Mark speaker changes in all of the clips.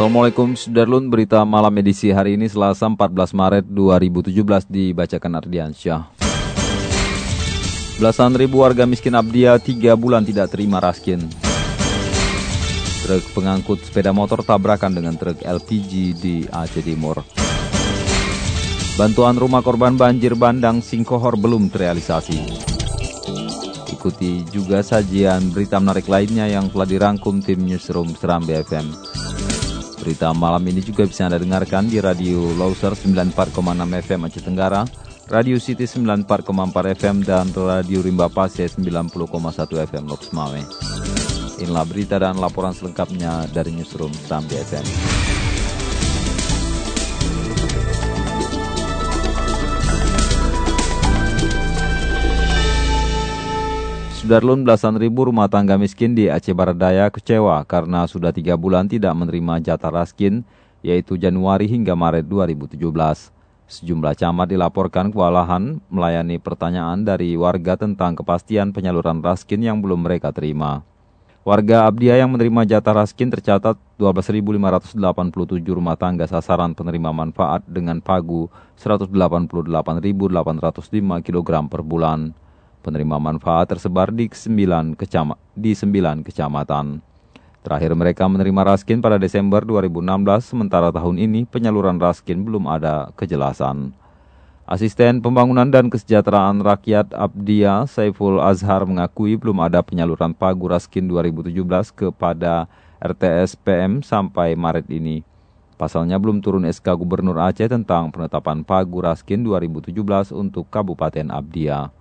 Speaker 1: Assalamualaikum Sudarlun, berita malam edisi hari ini Selasa 14 Maret 2017 dibacakan Ardiansyah. Belasan ribu warga miskin Abdia tiga bulan tidak terima raskin. Truk pengangkut sepeda motor tabrakan dengan truk LPG di Aceh Timur. Bantuan rumah korban banjir bandang Singkohor belum terrealisasi. Ikuti juga sajian berita menarik lainnya yang telah dirangkum tim Newsroom Seram BFM. Berita malam ini juga bisa Anda dengarkan di Radio Loser 94,6 FM Aceh Tenggara, Radio City 94,4 FM, dan Radio Rimba Pasir 90,1 FM Loks Mame. Inilah berita dan laporan selengkapnya dari Newsroom Sambi FM. Sudarlun belasan ribu rumah tangga miskin di Aceh Barat Daya kecewa karena sudah tiga bulan tidak menerima jatah raskin, yaitu Januari hingga Maret 2017. Sejumlah camat dilaporkan kewalahan melayani pertanyaan dari warga tentang kepastian penyaluran raskin yang belum mereka terima. Warga Abdia yang menerima jatah raskin tercatat 12.587 rumah tangga sasaran penerima manfaat dengan pagu 188.805 kg per bulan. Penerima manfaat tersebar di 9, kecama, di 9 kecamatan. Terakhir mereka menerima raskin pada Desember 2016, sementara tahun ini penyaluran raskin belum ada kejelasan. Asisten Pembangunan dan Kesejahteraan Rakyat Abdia Saiful Azhar mengakui belum ada penyaluran pagu raskin 2017 kepada RTS PM sampai Maret ini. Pasalnya belum turun SK Gubernur Aceh tentang penetapan pagu raskin 2017 untuk Kabupaten Abdia.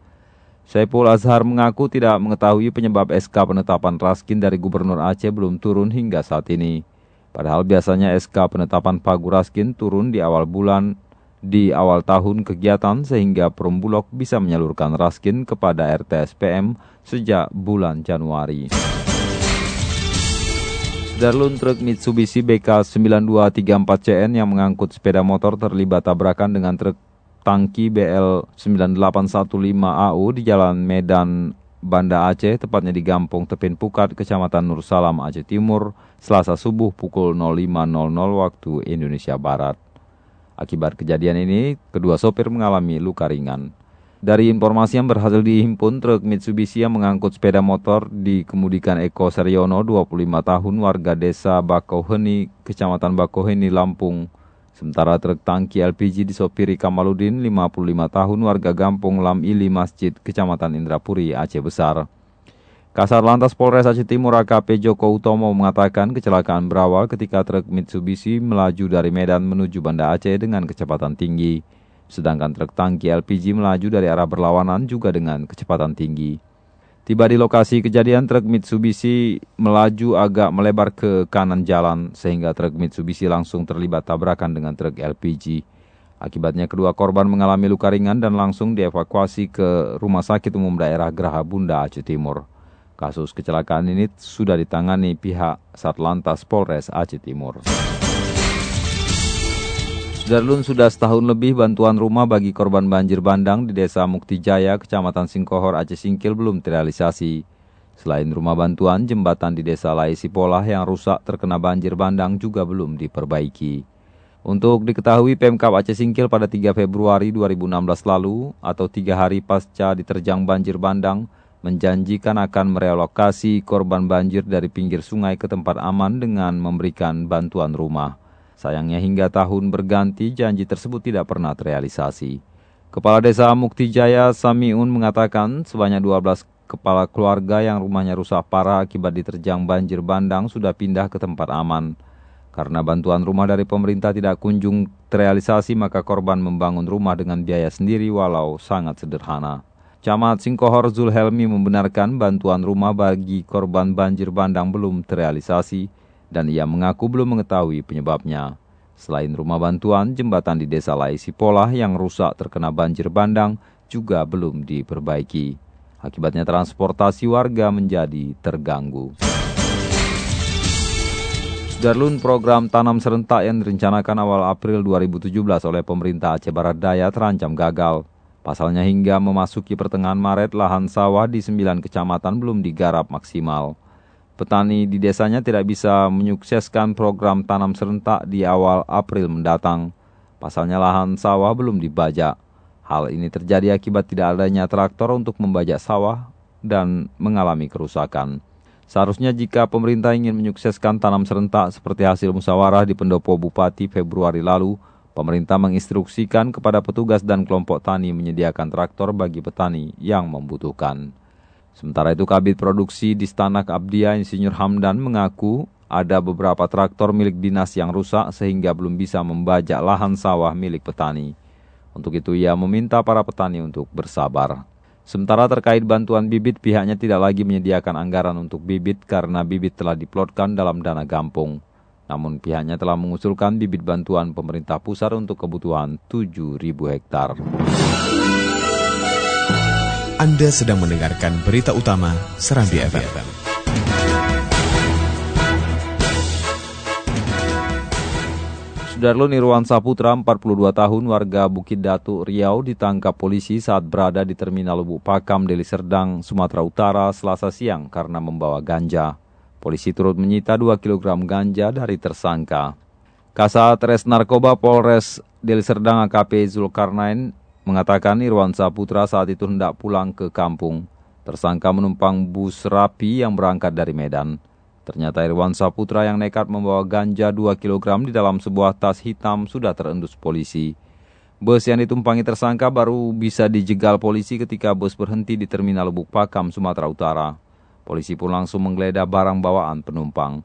Speaker 1: Saiful Azhar mengaku tidak mengetahui penyebab SK penetapan Raskin dari Gubernur Aceh belum turun hingga saat ini. Padahal biasanya SK penetapan Pagu Raskin turun di awal bulan di awal tahun kegiatan sehingga Perumbulok bisa menyalurkan Raskin kepada RTSPM sejak bulan Januari. Darlun truk Mitsubishi BK9234CN yang mengangkut sepeda motor terlibat tabrakan dengan truk tangki BL 9815AU di Jalan Medan Banda Aceh, tepatnya di Gampung Tepin Pukat, Kecamatan Nur Salam, Aceh Timur, Selasa subuh pukul 05.00 waktu Indonesia Barat. Akibat kejadian ini, kedua sopir mengalami luka ringan. Dari informasi yang berhasil dihimpun, truk Mitsubishi yang mengangkut sepeda motor dikemudikan Eko Seryono, 25 tahun, warga desa Bakoheni, Kecamatan Bakoheni, Lampung, Sementara truk tangki LPG disopiri Kamaludin, 55 tahun, warga Gampung Lam Ili Masjid, Kecamatan Indrapuri, Aceh Besar. Kasar Lantas Polres Aceh Timur AKP Joko Utomo mengatakan kecelakaan berawal ketika truk Mitsubishi melaju dari Medan menuju Banda Aceh dengan kecepatan tinggi. Sedangkan truk tangki LPG melaju dari arah berlawanan juga dengan kecepatan tinggi. Tiba di lokasi kejadian, truk Mitsubishi melaju agak melebar ke kanan jalan sehingga truk Mitsubishi langsung terlibat tabrakan dengan truk LPG. Akibatnya kedua korban mengalami luka ringan dan langsung dievakuasi ke Rumah Sakit Umum Daerah Geraha Bunda Aceh Timur. Kasus kecelakaan ini sudah ditangani pihak Satlantas Polres Aceh Timur. Darlun sudah setahun lebih bantuan rumah bagi korban banjir bandang di Desa Mukti Jaya, Kecamatan Singkohor, Aceh Singkil belum terrealisasi. Selain rumah bantuan, jembatan di Desa Laisi Polah yang rusak terkena banjir bandang juga belum diperbaiki. Untuk diketahui Pemkap Aceh Singkil pada 3 Februari 2016 lalu atau tiga hari pasca diterjang banjir bandang, menjanjikan akan merelokasi korban banjir dari pinggir sungai ke tempat aman dengan memberikan bantuan rumah. Sayangnya hingga tahun berganti janji tersebut tidak pernah terrealisasi. Kepala Desa Mukti Jaya Samiun mengatakan sebanyak 12 kepala keluarga yang rumahnya rusak parah akibat diterjang banjir bandang sudah pindah ke tempat aman. Karena bantuan rumah dari pemerintah tidak kunjung terrealisasi maka korban membangun rumah dengan biaya sendiri walau sangat sederhana. Camat Singkohor Zulhelmi membenarkan bantuan rumah bagi korban banjir bandang belum terrealisasi dan ia mengaku belum mengetahui penyebabnya. Selain rumah bantuan, jembatan di desa Laisi Pola yang rusak terkena banjir bandang juga belum diperbaiki. Akibatnya transportasi warga menjadi terganggu. Darlun program tanam serentak yang direncanakan awal April 2017 oleh pemerintah Aceh Barat Daya terancam gagal. Pasalnya hingga memasuki pertengahan Maret, lahan sawah di 9 kecamatan belum digarap maksimal petani di desanya tidak bisa menyukseskan program tanam serentak di awal April mendatang. Pasalnya lahan sawah belum dibajak. Hal ini terjadi akibat tidak adanya traktor untuk membajak sawah dan mengalami kerusakan. Seharusnya jika pemerintah ingin menyukseskan tanam serentak seperti hasil musyawarah di pendopo Bupati Februari lalu, pemerintah menginstruksikan kepada petugas dan kelompok tani menyediakan traktor bagi petani yang membutuhkan. Sementara itu Kabit Produksi di Stanak Abdia Insinyur Hamdan mengaku ada beberapa traktor milik dinas yang rusak sehingga belum bisa membajak lahan sawah milik petani. Untuk itu ia meminta para petani untuk bersabar. Sementara terkait bantuan bibit, pihaknya tidak lagi menyediakan anggaran untuk bibit karena bibit telah diplotkan dalam dana gampung. Namun pihaknya telah mengusulkan bibit bantuan pemerintah pusat untuk kebutuhan 7.000 hektar.
Speaker 2: Anda sedang mendengarkan berita utama Serambi, FM.
Speaker 1: Sudarlun Irwan Saputra, 42 tahun, warga Bukit Datu, Riau, ditangkap polisi saat berada di Terminal Lubuk Pakam, Deli Serdang, Sumatera Utara, selasa siang karena membawa ganja. Polisi turut menyita 2 kg ganja dari tersangka. Kasat Res Narkoba Polres Deli Serdang AKP Zulkarnain mengatakan Irwan Saputra saat itu hendak pulang ke kampung. Tersangka menumpang bus rapi yang berangkat dari Medan. Ternyata Irwan Saputra yang nekat membawa ganja 2 kg di dalam sebuah tas hitam sudah terendus polisi. Bus yang ditumpangi tersangka baru bisa dijegal polisi ketika bus berhenti di Terminal Lubuk Pakam, Sumatera Utara. Polisi pun langsung menggeledah barang bawaan penumpang.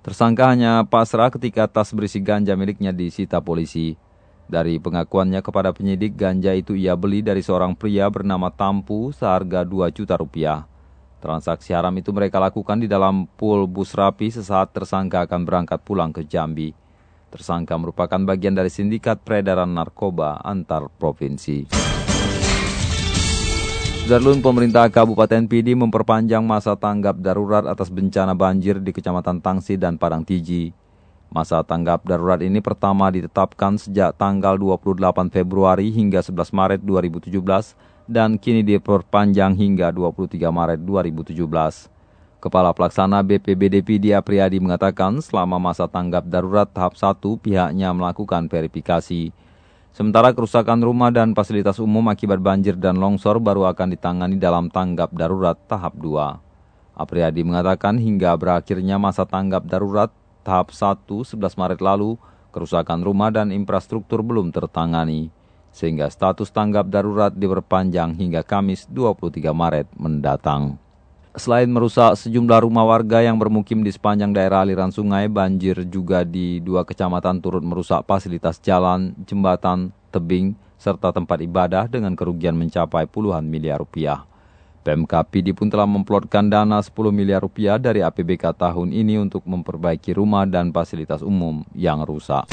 Speaker 1: Tersangka hanya pasrah ketika tas berisi ganja miliknya disita polisi. Dari pengakuannya kepada penyidik, ganja itu ia beli dari seorang pria bernama Tampu seharga 2 juta rupiah. Transaksi haram itu mereka lakukan di dalam pool bus rapi sesaat tersangka akan berangkat pulang ke Jambi. Tersangka merupakan bagian dari sindikat peredaran narkoba antar provinsi. Darlun pemerintah Kabupaten Pidi memperpanjang masa tanggap darurat atas bencana banjir di Kecamatan Tangsi dan Padang Tiji. Masa tanggap darurat ini pertama ditetapkan sejak tanggal 28 Februari hingga 11 Maret 2017 dan kini diperpanjang hingga 23 Maret 2017. Kepala Pelaksana BPBDP Dia Priadi mengatakan selama masa tanggap darurat tahap 1 pihaknya melakukan verifikasi. Sementara kerusakan rumah dan fasilitas umum akibat banjir dan longsor baru akan ditangani dalam tanggap darurat tahap 2. Apriadi mengatakan hingga berakhirnya masa tanggap darurat tahap 1 11 Maret lalu, kerusakan rumah dan infrastruktur belum tertangani, sehingga status tanggap darurat diperpanjang hingga Kamis 23 Maret mendatang. Selain merusak sejumlah rumah warga yang bermukim di sepanjang daerah aliran sungai, banjir juga di dua kecamatan turut merusak fasilitas jalan, jembatan, tebing, serta tempat ibadah dengan kerugian mencapai puluhan miliar rupiah. PMK PD pun telah memplotkan dana 10 miliar rupiah dari APBK tahun ini untuk memperbaiki rumah dan fasilitas umum yang rusak.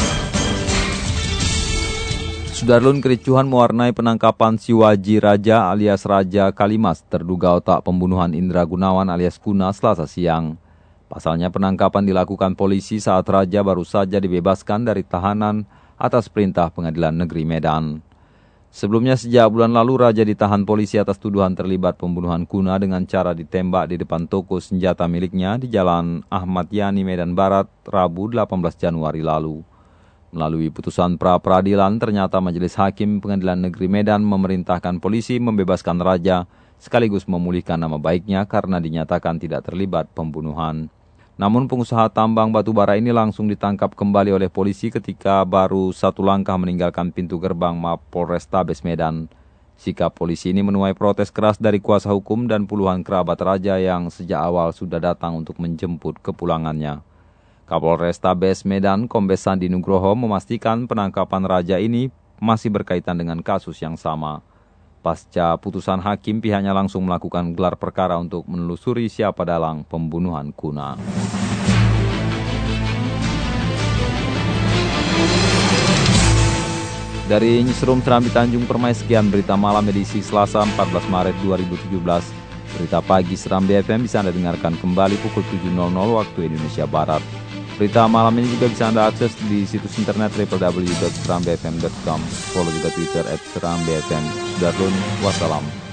Speaker 1: Sudarlun kericuhan mewarnai penangkapan Siwaji Raja alias Raja Kalimas terduga otak pembunuhan Indra Gunawan alias Kuna selasa siang. Pasalnya penangkapan dilakukan polisi saat Raja baru saja dibebaskan dari tahanan atas perintah pengadilan negeri Medan. Sebelumnya sejak bulan lalu Raja ditahan polisi atas tuduhan terlibat pembunuhan Kuna dengan cara ditembak di depan toko senjata miliknya di Jalan Ahmad Yani Medan Barat, Rabu 18 Januari lalu. Melalui putusan pra-peradilan, ternyata Majelis Hakim Pengadilan Negeri Medan memerintahkan polisi membebaskan Raja sekaligus memulihkan nama baiknya karena dinyatakan tidak terlibat pembunuhan. Namun pengusaha tambang batu bara ini langsung ditangkap kembali oleh polisi ketika baru satu langkah meninggalkan pintu gerbang Mapolrestabes Medan. Sikap polisi ini menuai protes keras dari kuasa hukum dan puluhan kerabat raja yang sejak awal sudah datang untuk menjemput kepulangannya. Kapolres Tabes Medan Kombes Sandi Nugroho memastikan penangkapan raja ini masih berkaitan dengan kasus yang sama. Pasca putusan hakim, pihaknya langsung melakukan gelar perkara untuk menelusuri siapa dalang pembunuhan Kuna. Dari Newsroom Serambi Tanjung Permai sekian berita malam edisi Selasa 14 Maret 2017. Berita pagi Serambi FM bisa Anda dengarkan kembali pukul 7.00 waktu Indonesia Barat. Berita malam ini juga bisa Anda akses di situs internet www.serambifm.com. Follow juga Twitter at wassalam.